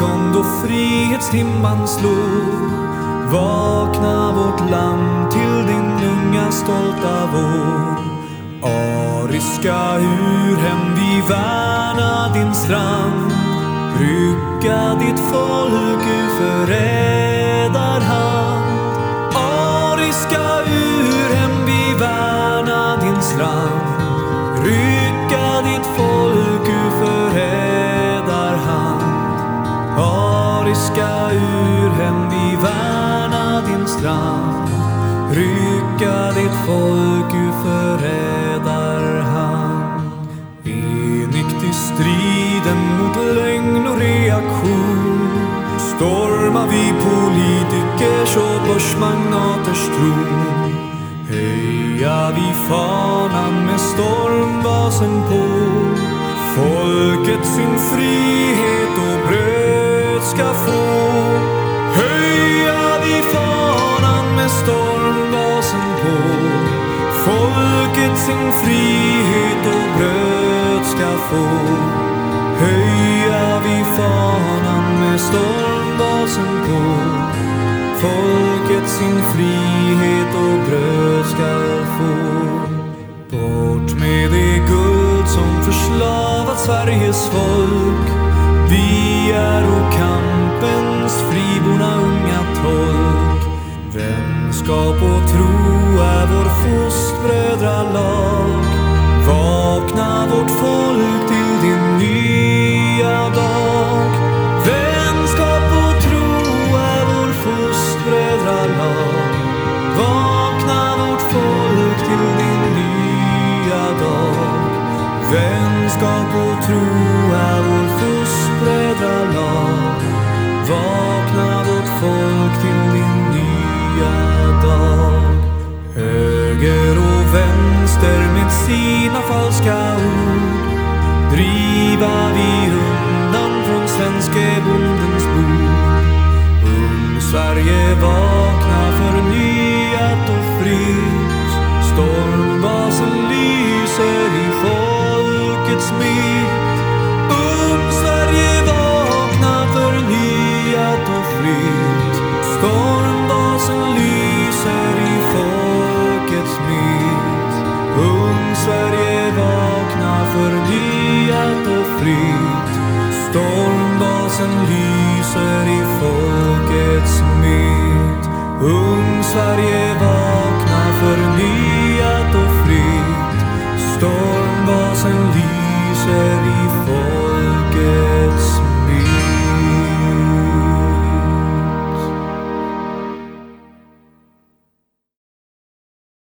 Skån då frihetstimman slår. Vakna vårt land till din unga stolta vår. Ariska urhem, vi värna din strand. Brygga ditt folk ur förrädarhand. Ariska urhem, vi värna din strand. Rycka ditt folk ur förrädarhand. Enigt i striden mot lögn och reaktion stormar vi politikers och börsmagnaters tron. Höja vi fanan med stormbasen på. Folket sin frihet och bröd ska få. Höja vi fanan med stormbasen på. Folket sin frihet och bröd ska få. Höja vi fanan med stormbasen på. Folket sin frihet och bröd ska få. Bort med det guld som förslavat Sveriges folk byar och kampens friborna unga tolk. Vänskap och tro är vår fostbrödralag röster med sina falska ord driva vi undan från svenske bondens bord. Ung Sverige vakna förnyat och fritt. Stormbasen lyser i folkets mitt. Ljusen lyser i folkets mitt. Ung Sverige vaknar förnyat och fritt. Stormbasen lyser i